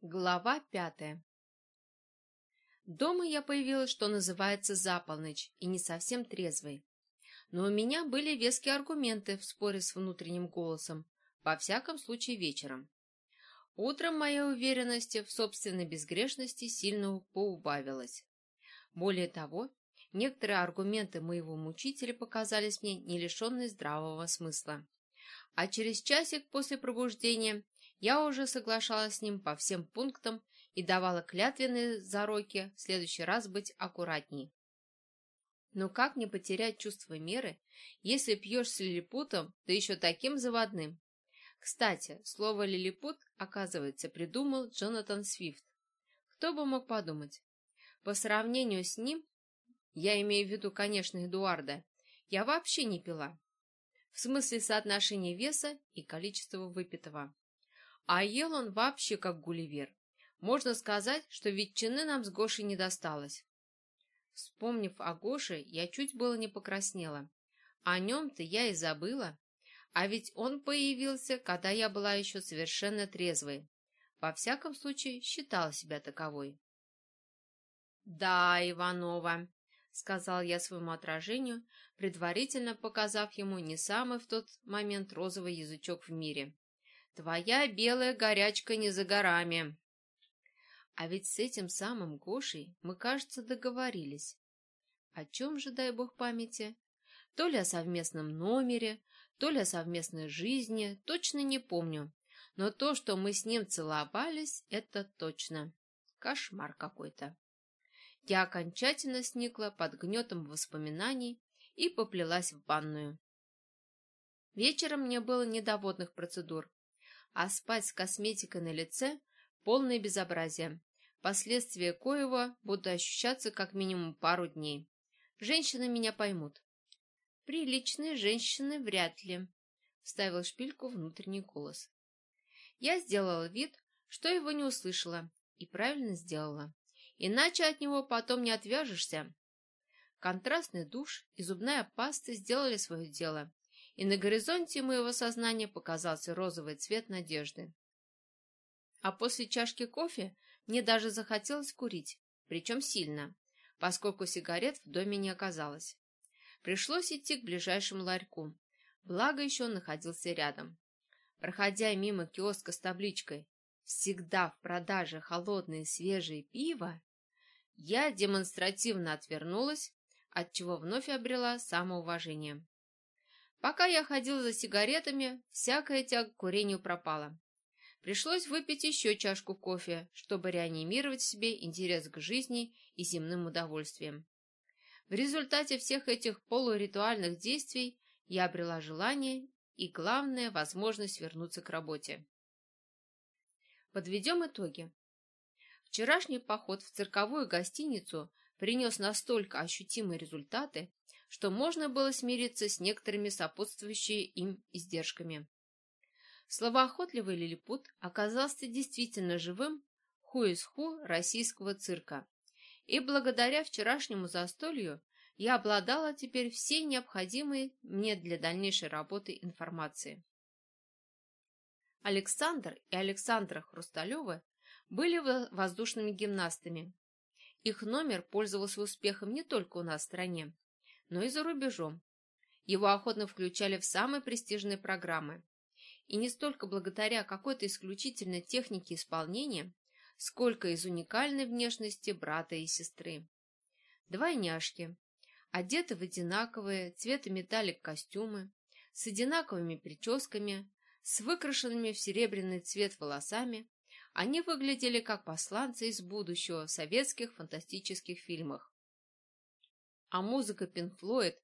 Глава пятая Дома я появилась, что называется, за полночь, и не совсем трезвой. Но у меня были веские аргументы в споре с внутренним голосом, во всяком случае вечером. Утром моя уверенность в собственной безгрешности сильно поубавилась. Более того, некоторые аргументы моего мучителя показались мне не лишенной здравого смысла. А через часик после пробуждения я уже соглашалась с ним по всем пунктам и давала клятвенные зароки в следующий раз быть аккуратней. Но как не потерять чувство меры, если пьешь с лилипутом, да еще таким заводным? Кстати, слово «лилипут», оказывается, придумал Джонатан Свифт. Кто бы мог подумать? По сравнению с ним, я имею в виду, конечно, Эдуарда, я вообще не пила. В смысле соотношения веса и количества выпитого. А ел он вообще как гулливер. Можно сказать, что ветчины нам с Гошей не досталось. Вспомнив о Гоше, я чуть было не покраснела. О нем-то я и забыла. А ведь он появился, когда я была еще совершенно трезвой. Во всяком случае, считала себя таковой. «Да, Иванова», — сказал я своему отражению, предварительно показав ему не самый в тот момент розовый язычок в мире. Твоя белая горячка не за горами. А ведь с этим самым Гошей мы, кажется, договорились. О чем же, дай бог памяти? То ли о совместном номере, то ли о совместной жизни, точно не помню. Но то, что мы с ним целовались, это точно. Кошмар какой-то. Я окончательно сникла под гнетом воспоминаний и поплелась в ванную. Вечером мне было не до водных процедур а спать с косметикой на лице – полное безобразие. Последствия коего будут ощущаться как минимум пару дней. Женщины меня поймут. Приличные женщины вряд ли, — вставил шпильку внутренний голос. Я сделала вид, что его не услышала, и правильно сделала. Иначе от него потом не отвяжешься. Контрастный душ и зубная паста сделали свое дело, и на горизонте моего сознания показался розовый цвет надежды. А после чашки кофе мне даже захотелось курить, причем сильно, поскольку сигарет в доме не оказалось. Пришлось идти к ближайшему ларьку, благо еще он находился рядом. Проходя мимо киоска с табличкой «Всегда в продаже холодное свежее пиво», я демонстративно отвернулась, отчего вновь обрела самоуважение. Пока я ходил за сигаретами, всякая тяга к курению пропала. Пришлось выпить еще чашку кофе, чтобы реанимировать в себе интерес к жизни и земным удовольствиям. В результате всех этих полуритуальных действий я обрела желание и, главное, возможность вернуться к работе. Подведем итоги. Вчерашний поход в цирковую гостиницу принес настолько ощутимые результаты, что можно было смириться с некоторыми сопутствующими им издержками. Словоохотливый лилипут оказался действительно живым ху из ху российского цирка, и благодаря вчерашнему застолью я обладала теперь всей необходимой мне для дальнейшей работы информацией. Александр и Александра Хрусталевы были воздушными гимнастами. Их номер пользовался успехом не только у нас в стране, но и за рубежом. Его охотно включали в самые престижные программы. И не столько благодаря какой-то исключительной технике исполнения, сколько из уникальной внешности брата и сестры. Двойняшки, одеты в одинаковые цвета металлик костюмы, с одинаковыми прическами, с выкрашенными в серебряный цвет волосами, они выглядели как посланцы из будущего в советских фантастических фильмах а музыка Пинк Флойд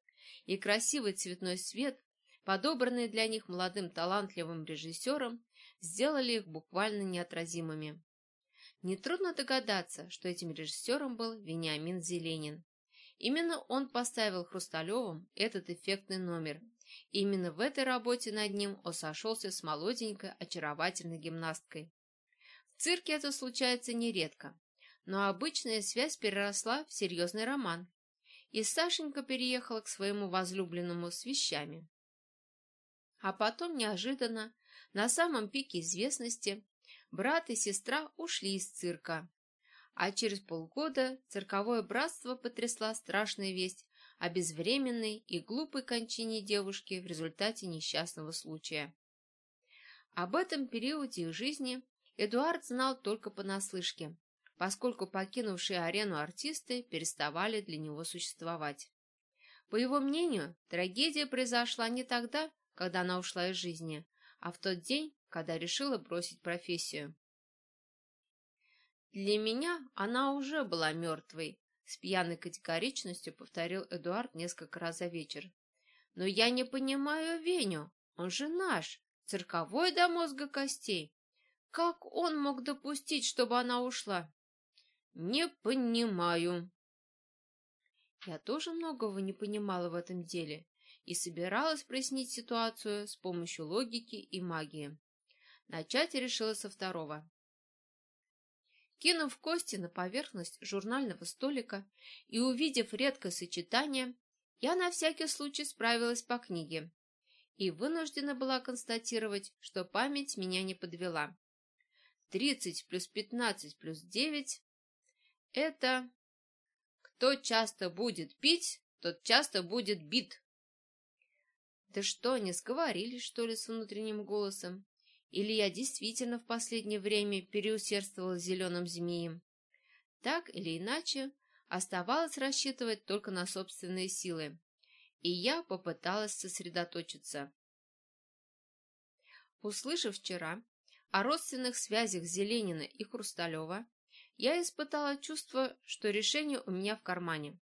и красивый цветной свет, подобранные для них молодым талантливым режиссером, сделали их буквально неотразимыми. Нетрудно догадаться, что этим режиссером был Вениамин Зеленин. Именно он поставил Хрусталевым этот эффектный номер. И именно в этой работе над ним он сошелся с молоденькой, очаровательной гимнасткой. В цирке это случается нередко, но обычная связь переросла в серьезный роман и Сашенька переехала к своему возлюбленному с вещами. А потом неожиданно, на самом пике известности, брат и сестра ушли из цирка. А через полгода цирковое братство потрясла страшная весть о безвременной и глупой кончине девушки в результате несчастного случая. Об этом периоде их жизни Эдуард знал только понаслышке, поскольку покинувшие арену артисты переставали для него существовать. По его мнению, трагедия произошла не тогда, когда она ушла из жизни, а в тот день, когда решила бросить профессию. Для меня она уже была мертвой, с пьяной категоричностью повторил Эдуард несколько раз за вечер. Но я не понимаю Веню, он же наш, цирковой до мозга костей. Как он мог допустить, чтобы она ушла? Не понимаю. Я тоже многого не понимала в этом деле и собиралась прояснить ситуацию с помощью логики и магии. Начать решила со второго. Кинув кости на поверхность журнального столика и увидев редкое сочетание, я на всякий случай справилась по книге и вынуждена была констатировать, что память меня не подвела. Тридцать плюс пятнадцать плюс девять — это... Кто часто будет пить, тот часто будет бит. Да что, они сговорились, что ли, с внутренним голосом? Или я действительно в последнее время переусердствовала зеленым змеем? Так или иначе, оставалось рассчитывать только на собственные силы. И я попыталась сосредоточиться. Услышав вчера о родственных связях Зеленина и Хрусталева, я испытала чувство, что решение у меня в кармане.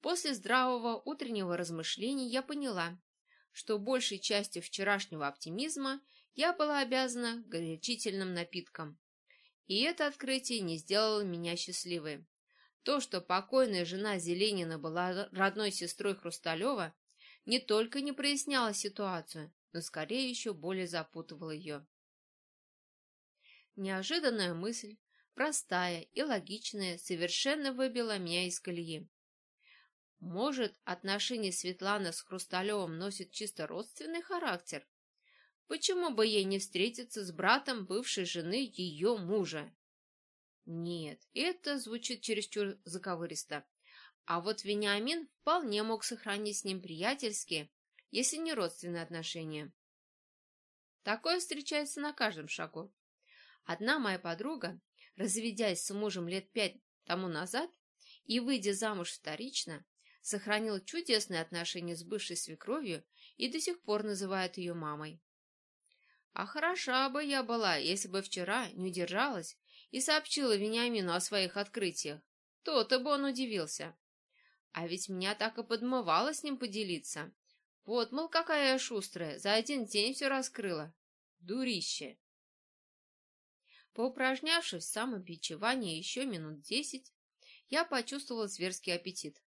После здравого утреннего размышления я поняла, что большей частью вчерашнего оптимизма я была обязана горячительным напиткам. И это открытие не сделало меня счастливой. То, что покойная жена Зеленина была родной сестрой Хрусталева, не только не проясняло ситуацию, но скорее еще более запутывало ее. Неожиданная мысль, простая и логичная, совершенно выбила меня из колеи. Может, отношения Светланы с Хрусталевым носят чисто родственный характер? Почему бы ей не встретиться с братом бывшей жены ее мужа? Нет, это звучит чересчур заковыристо. А вот Вениамин вполне мог сохранить с ним приятельские, если не родственные отношения. Такое встречается на каждом шагу. Одна моя подруга, разведясь с мужем лет пять тому назад и выйдя замуж вторично, сохранила чудесные отношения с бывшей свекровью и до сих пор называет ее мамой. А хороша бы я была, если бы вчера не удержалась и сообщила Вениамину о своих открытиях. То-то бы он удивился. А ведь меня так и подмывало с ним поделиться. Вот, мол, какая я шустрая, за один день все раскрыла. Дурище. Поупражнявшись в самобичевании еще минут десять, я почувствовала зверский аппетит.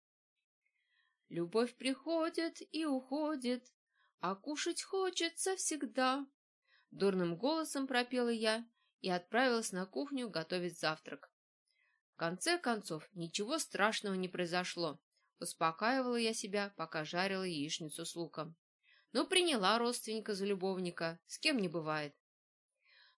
Любовь приходит и уходит, а кушать хочется всегда. Дурным голосом пропела я и отправилась на кухню готовить завтрак. В конце концов, ничего страшного не произошло. Успокаивала я себя, пока жарила яичницу с луком. Но приняла родственника за любовника, с кем не бывает.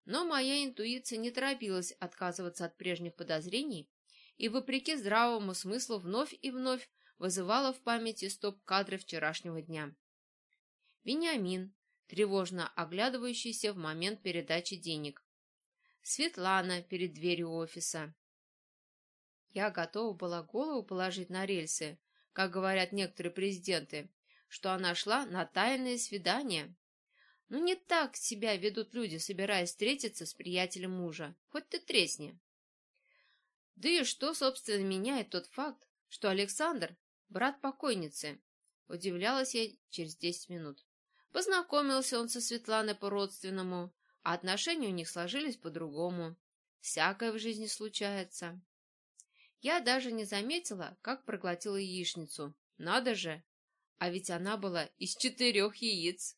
Но моя интуиция не торопилась отказываться от прежних подозрений и, вопреки здравому смыслу, вновь и вновь вызывала в памяти стоп-кадры вчерашнего дня. Вениамин, тревожно оглядывающийся в момент передачи денег. Светлана перед дверью офиса. Я готова была голову положить на рельсы, как говорят некоторые президенты, что она шла на тайное свидание. Но не так себя ведут люди, собираясь встретиться с приятелем мужа, хоть ты тресни. Да и что, собственно, меняет тот факт, что Александр брат покойницы. Удивлялась я через десять минут. Познакомился он со Светланой по-родственному, а отношения у них сложились по-другому. Всякое в жизни случается. Я даже не заметила, как проглотила яичницу. Надо же! А ведь она была из четырех яиц.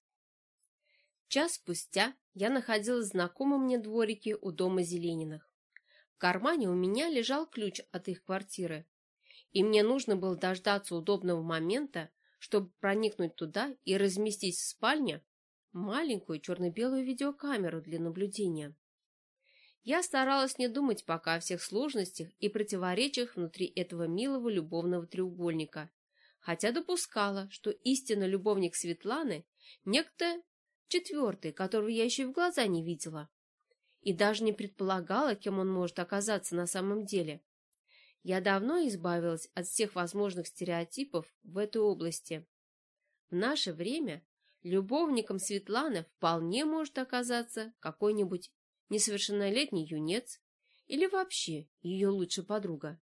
Час спустя я находилась в знакомом мне дворике у дома Зелениных. В кармане у меня лежал ключ от их квартиры, и мне нужно было дождаться удобного момента, чтобы проникнуть туда и разместить в спальне маленькую черно-белую видеокамеру для наблюдения. Я старалась не думать пока о всех сложностях и противоречиях внутри этого милого любовного треугольника, хотя допускала, что истинно любовник Светланы – некто четвертый, которого я еще и в глаза не видела, и даже не предполагала, кем он может оказаться на самом деле. Я давно избавилась от всех возможных стереотипов в этой области. В наше время любовником Светланы вполне может оказаться какой-нибудь несовершеннолетний юнец или вообще ее лучшая подруга.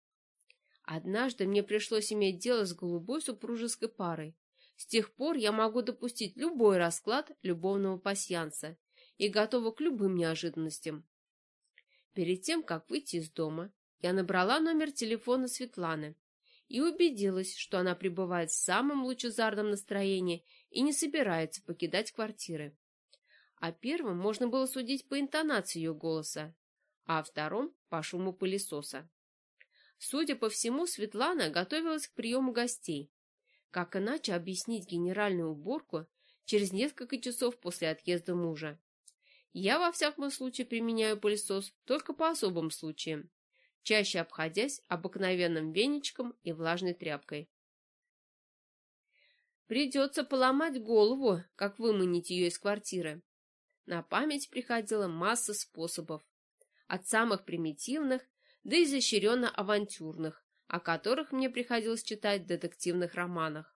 Однажды мне пришлось иметь дело с голубой супружеской парой. С тех пор я могу допустить любой расклад любовного пасьянса и готова к любым неожиданностям. Перед тем, как выйти из дома, я набрала номер телефона Светланы и убедилась, что она пребывает в самом лучезарном настроении и не собирается покидать квартиры. О первом можно было судить по интонации ее голоса, а о втором — по шуму пылесоса. Судя по всему, Светлана готовилась к приему гостей. Как иначе объяснить генеральную уборку через несколько часов после отъезда мужа? Я, во всяком случае, применяю пылесос только по особым случаям, чаще обходясь обыкновенным веничком и влажной тряпкой. Придется поломать голову, как выманить ее из квартиры. На память приходила масса способов, от самых примитивных до изощренно авантюрных, о которых мне приходилось читать в детективных романах.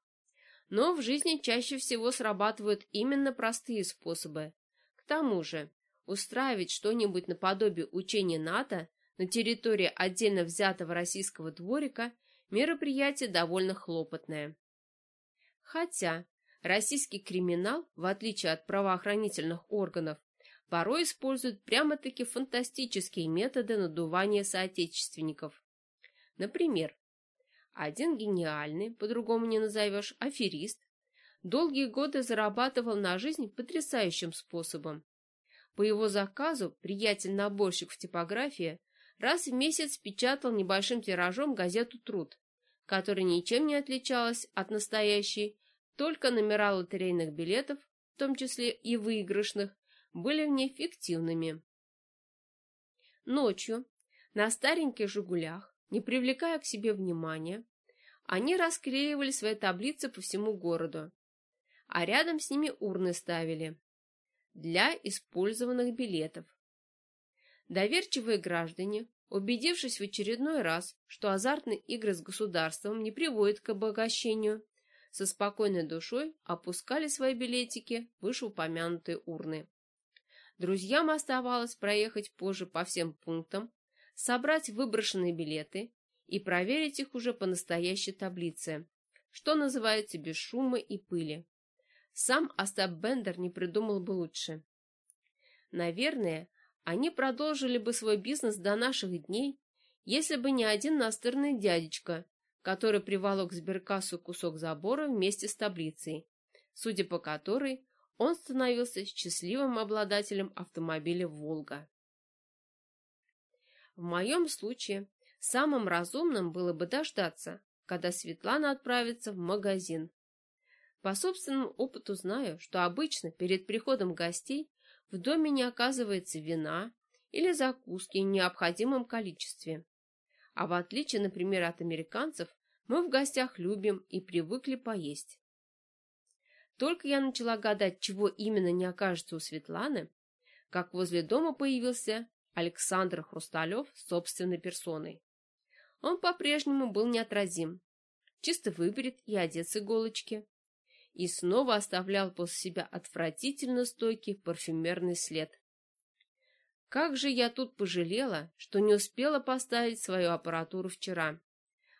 Но в жизни чаще всего срабатывают именно простые способы. К тому же, устраивать что-нибудь наподобие учения НАТО на территории отдельно взятого российского дворика мероприятие довольно хлопотное. Хотя российский криминал, в отличие от правоохранительных органов, порой использует прямо-таки фантастические методы надувания соотечественников. Например, один гениальный, по-другому не назовешь, аферист, долгие годы зарабатывал на жизнь потрясающим способом. По его заказу приятель-наборщик в типографии раз в месяц печатал небольшим тиражом газету «Труд», которая ничем не отличалась от настоящей, только номера лотерейных билетов, в том числе и выигрышных, были в ней фиктивными. Ночью на стареньких «Жигулях», не привлекая к себе внимания, они расклеивали свои таблицы по всему городу, а рядом с ними урны ставили для использованных билетов. Доверчивые граждане, убедившись в очередной раз, что азартные игры с государством не приводят к обогащению, со спокойной душой опускали свои билетики в вышеупомянутые урны. Друзьям оставалось проехать позже по всем пунктам, собрать выброшенные билеты и проверить их уже по настоящей таблице, что называется без шума и пыли. Сам Остап Бендер не придумал бы лучше. Наверное, они продолжили бы свой бизнес до наших дней, если бы не один настырный дядечка, который приволок к сберкассу кусок забора вместе с таблицей, судя по которой он становился счастливым обладателем автомобиля «Волга». В моем случае самым разумным было бы дождаться, когда Светлана отправится в магазин. По собственному опыту знаю, что обычно перед приходом гостей в доме не оказывается вина или закуски в необходимом количестве. А в отличие, например, от американцев, мы в гостях любим и привыкли поесть. Только я начала гадать, чего именно не окажется у Светланы, как возле дома появился Александр Хрусталев собственной персоной. Он по-прежнему был неотразим, чисто выберет и одет с иголочки, и снова оставлял после себя отвратительно стойкий парфюмерный след. Как же я тут пожалела, что не успела поставить свою аппаратуру вчера.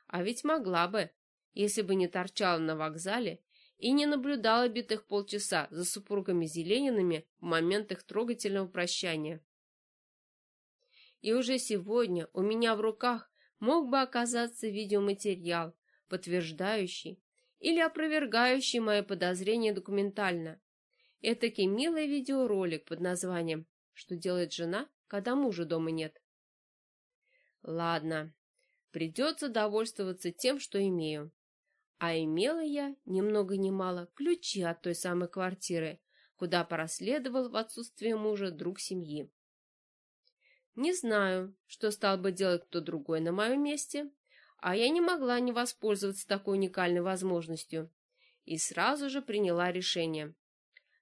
А ведь могла бы, если бы не торчала на вокзале и не наблюдала битых полчаса за супругами Зелениными в момент их трогательного прощания. И уже сегодня у меня в руках мог бы оказаться видеоматериал, подтверждающий или опровергающий мои подозрения документально. Этакий милый видеоролик под названием «Что делает жена, когда мужа дома нет?» Ладно, придется довольствоваться тем, что имею. А имела я, ни много ни мало, ключи от той самой квартиры, куда проследовал в отсутствие мужа друг семьи. Не знаю, что стал бы делать кто другой на моем месте, а я не могла не воспользоваться такой уникальной возможностью и сразу же приняла решение.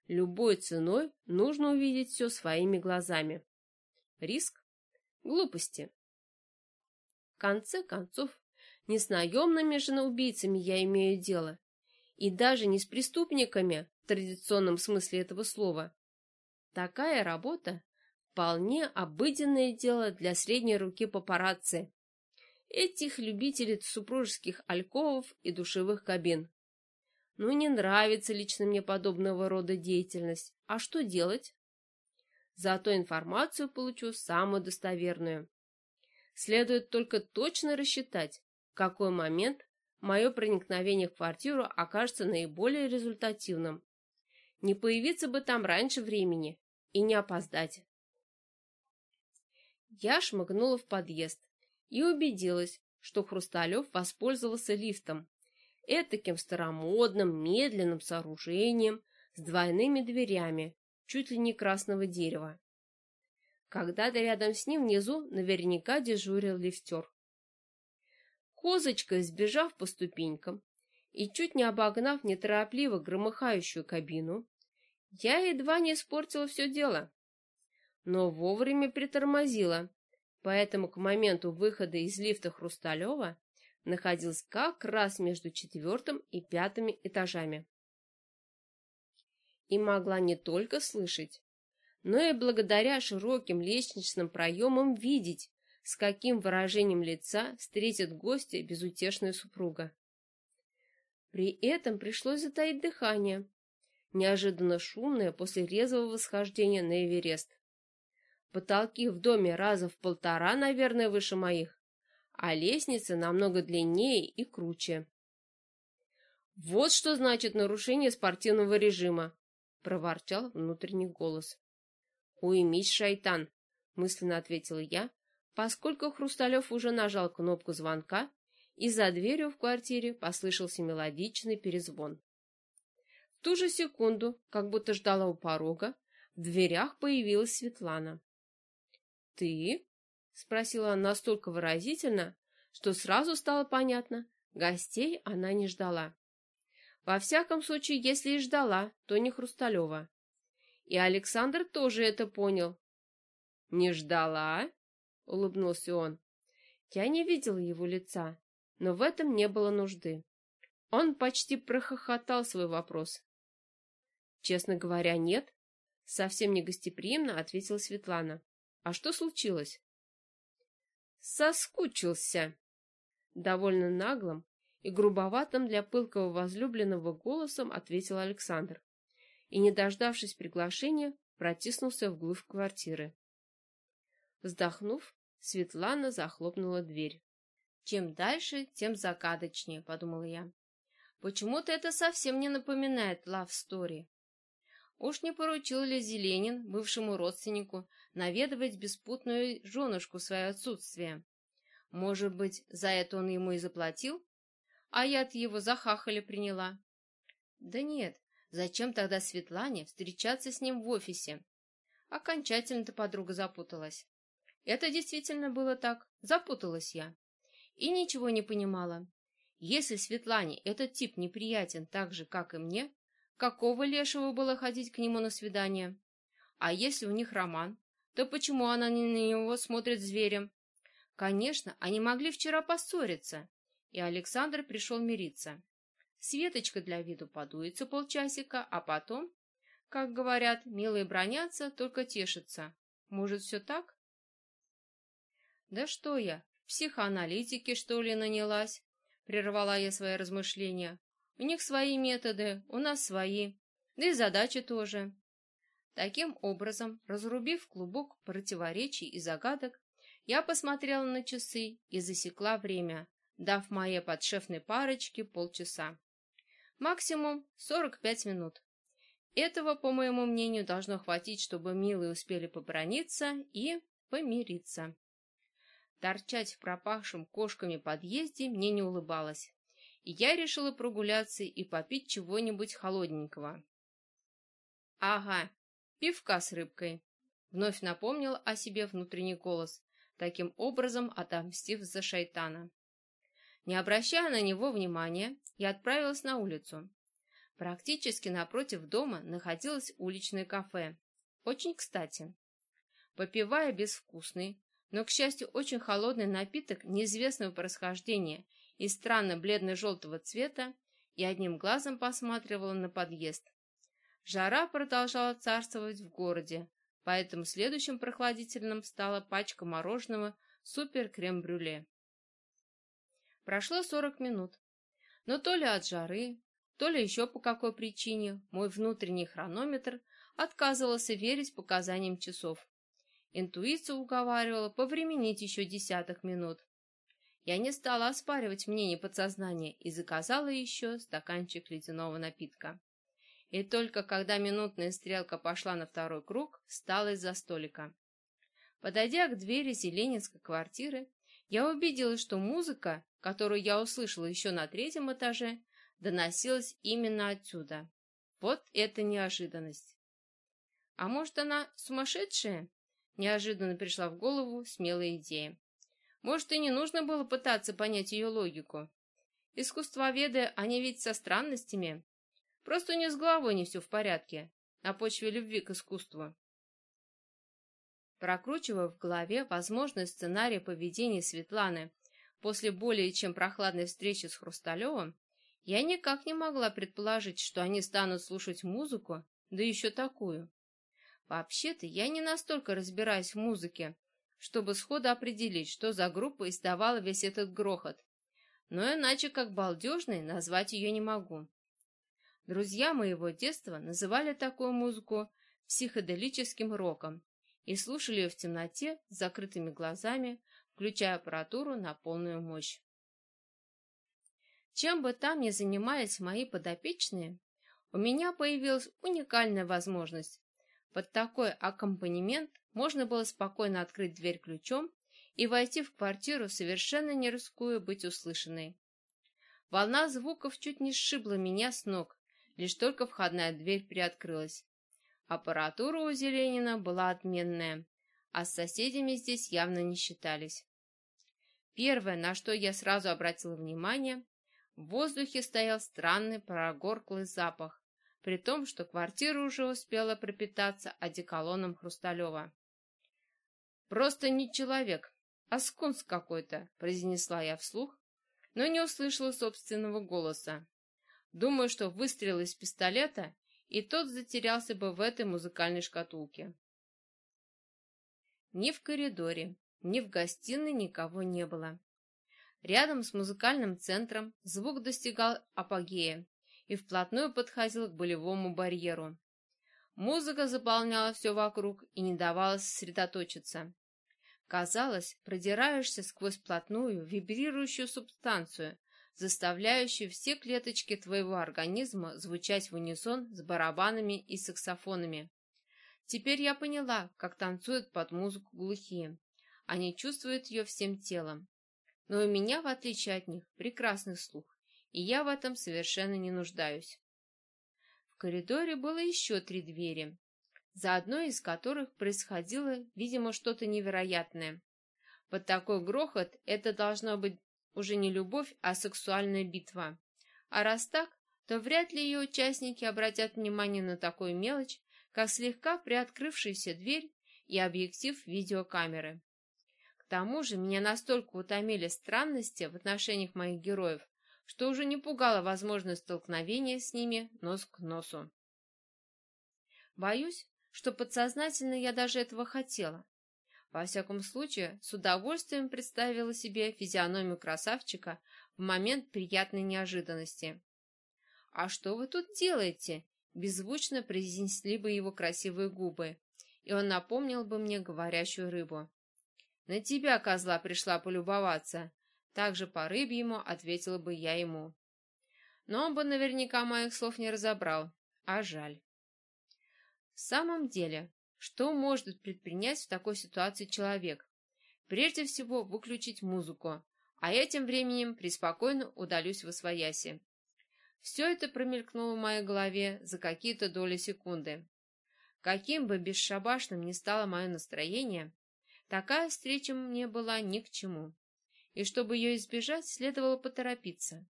Любой ценой нужно увидеть все своими глазами. Риск? Глупости. В конце концов, не с наемными женоубийцами я имею дело, и даже не с преступниками в традиционном смысле этого слова. Такая работа вполне обыденное дело для средней руки папарацци. Этих любителей супружеских альковов и душевых кабин. Ну, не нравится лично мне подобного рода деятельность. А что делать? Зато информацию получу самую достоверную. Следует только точно рассчитать, в какой момент мое проникновение в квартиру окажется наиболее результативным. Не появиться бы там раньше времени и не опоздать. Я шмыгнула в подъезд и убедилась, что Хрусталев воспользовался лифтом, этаким старомодным, медленным сооружением с двойными дверями, чуть ли не красного дерева. Когда-то рядом с ним внизу наверняка дежурил лифтер. Козочка, сбежав по ступенькам и чуть не обогнав неторопливо громыхающую кабину, я едва не испортила все дело, но вовремя притормозила, поэтому к моменту выхода из лифта Хрусталева находился как раз между четвертым и пятыми этажами. И могла не только слышать, но и благодаря широким лестничным проемам видеть, с каким выражением лица встретит гостя безутешная супруга. При этом пришлось затаить дыхание, неожиданно шумное после резвого восхождения на Эверест. Потолки в доме раза в полтора, наверное, выше моих, а лестница намного длиннее и круче. «Вот что значит нарушение спортивного режима!» — проворчал внутренний голос. «Уймись, шайтан!» — мысленно ответила я, поскольку Хрусталев уже нажал кнопку звонка, и за дверью в квартире послышался мелодичный перезвон. В ту же секунду, как будто ждала у порога, в дверях появилась Светлана. «Ты?» спросила она настолько выразительно, что сразу стало понятно, гостей она не ждала. Во всяком случае, если и ждала, то не Хрусталева. И Александр тоже это понял. «Не ждала?» — улыбнулся он. Я не видела его лица, но в этом не было нужды. Он почти прохохотал свой вопрос. «Честно говоря, нет», — совсем не гостеприимно ответила Светлана. «А что случилось?» Соскучился. Довольно наглым и грубоватым для пылкого возлюбленного голосом ответил Александр и, не дождавшись приглашения, протиснулся вглубь квартиры. Вздохнув, Светлана захлопнула дверь. Чем дальше, тем загадочнее, подумала я. Почему-то это совсем не напоминает love story. Уж не поручил ли Зеленин, бывшему родственнику, наведывать беспутную женушку в свое отсутствие? Может быть, за это он ему и заплатил? А я-то его за хахаля приняла. Да нет, зачем тогда Светлане встречаться с ним в офисе? Окончательно-то подруга запуталась. Это действительно было так, запуталась я. И ничего не понимала. Если Светлане этот тип неприятен так же, как и мне, Какого лешего было ходить к нему на свидание? А если у них роман, то почему она не на него смотрит зверем? Конечно, они могли вчера поссориться, и Александр пришел мириться. Светочка для виду подуется полчасика, а потом, как говорят, милые бронятся, только тешатся. Может, все так? Да что я, в психоаналитике, что ли, нанялась? Прервала я свои размышления. У них свои методы, у нас свои, да и задачи тоже. Таким образом, разрубив клубок противоречий и загадок, я посмотрела на часы и засекла время, дав моей подшефной парочке полчаса. Максимум 45 минут. Этого, по моему мнению, должно хватить, чтобы милые успели поброниться и помириться. Торчать в пропахшем кошками подъезде мне не улыбалось и я решила прогуляться и попить чего-нибудь холодненького. Ага, пивка с рыбкой. Вновь напомнил о себе внутренний голос, таким образом отомстив за шайтана. Не обращая на него внимания, я отправилась на улицу. Практически напротив дома находилось уличное кафе. Очень кстати. Попивая безвкусный, но, к счастью, очень холодный напиток неизвестного происхождения и странно бледно-желтого цвета, и одним глазом посматривала на подъезд. Жара продолжала царствовать в городе, поэтому следующим прохладительным стала пачка мороженого супер-крем-брюле. Прошло сорок минут, но то ли от жары, то ли еще по какой причине мой внутренний хронометр отказывался верить показаниям часов. Интуиция уговаривала повременить еще десяток минут. Я не стала оспаривать мнение подсознания и заказала еще стаканчик ледяного напитка. И только когда минутная стрелка пошла на второй круг, встала из-за столика. Подойдя к двери Зеленинской квартиры, я убедилась, что музыка, которую я услышала еще на третьем этаже, доносилась именно отсюда. Вот это неожиданность. А может, она сумасшедшая? Неожиданно пришла в голову смелая идея. Может, и не нужно было пытаться понять ее логику. Искусствоведы, они ведь со странностями. Просто у нее с головой не все в порядке, на почве любви к искусству. Прокручивая в голове возможный сценарий поведения Светланы после более чем прохладной встречи с Хрусталевым, я никак не могла предположить, что они станут слушать музыку, да еще такую. Вообще-то я не настолько разбираюсь в музыке, чтобы сходу определить, что за группа издавала весь этот грохот. Но иначе как балдежной назвать ее не могу. Друзья моего детства называли такую музыку психоделическим роком и слушали ее в темноте с закрытыми глазами, включая аппаратуру на полную мощь. Чем бы там ни занимались мои подопечные, у меня появилась уникальная возможность под такой аккомпанемент можно было спокойно открыть дверь ключом и войти в квартиру, совершенно не рискуя быть услышанной. Волна звуков чуть не сшибла меня с ног, лишь только входная дверь приоткрылась. Аппаратура у Зеленина была отменная, а с соседями здесь явно не считались. Первое, на что я сразу обратила внимание, в воздухе стоял странный прогорклый запах, при том, что квартира уже успела пропитаться одеколоном Хрусталева. «Просто не человек, а скунс какой-то», — произнесла я вслух, но не услышала собственного голоса. Думаю, что выстрел из пистолета, и тот затерялся бы в этой музыкальной шкатулке. Ни в коридоре, ни в гостиной никого не было. Рядом с музыкальным центром звук достигал апогея, и вплотную подходил к болевому барьеру. Музыка заполняла все вокруг и не давала сосредоточиться. Казалось, продираешься сквозь плотную, вибрирующую субстанцию, заставляющую все клеточки твоего организма звучать в унисон с барабанами и саксофонами. Теперь я поняла, как танцуют под музыку глухие. Они чувствуют ее всем телом. Но у меня, в отличие от них, прекрасный слух и я в этом совершенно не нуждаюсь. В коридоре было еще три двери, за одной из которых происходило, видимо, что-то невероятное. Под такой грохот это должно быть уже не любовь, а сексуальная битва. А раз так, то вряд ли ее участники обратят внимание на такую мелочь, как слегка приоткрывшаяся дверь и объектив видеокамеры. К тому же меня настолько утомили странности в отношениях моих героев, что уже не пугало возможность столкновения с ними нос к носу. Боюсь, что подсознательно я даже этого хотела. Во всяком случае, с удовольствием представила себе физиономию красавчика в момент приятной неожиданности. «А что вы тут делаете?» — беззвучно произнесли бы его красивые губы, и он напомнил бы мне говорящую рыбу. «На тебя, козла, пришла полюбоваться. Также по рыбьему ответила бы я ему. Но он бы наверняка моих слов не разобрал, а жаль. В самом деле, что может предпринять в такой ситуации человек? Прежде всего, выключить музыку, а этим временем преспокойно удалюсь в освояси. Все это промелькнуло в моей голове за какие-то доли секунды. Каким бы бесшабашным ни стало мое настроение, такая встреча мне была ни к чему. И чтобы ее избежать, следовало поторопиться.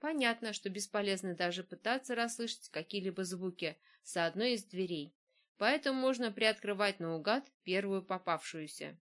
Понятно, что бесполезно даже пытаться расслышать какие-либо звуки с одной из дверей, поэтому можно приоткрывать наугад первую попавшуюся.